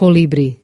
colibri.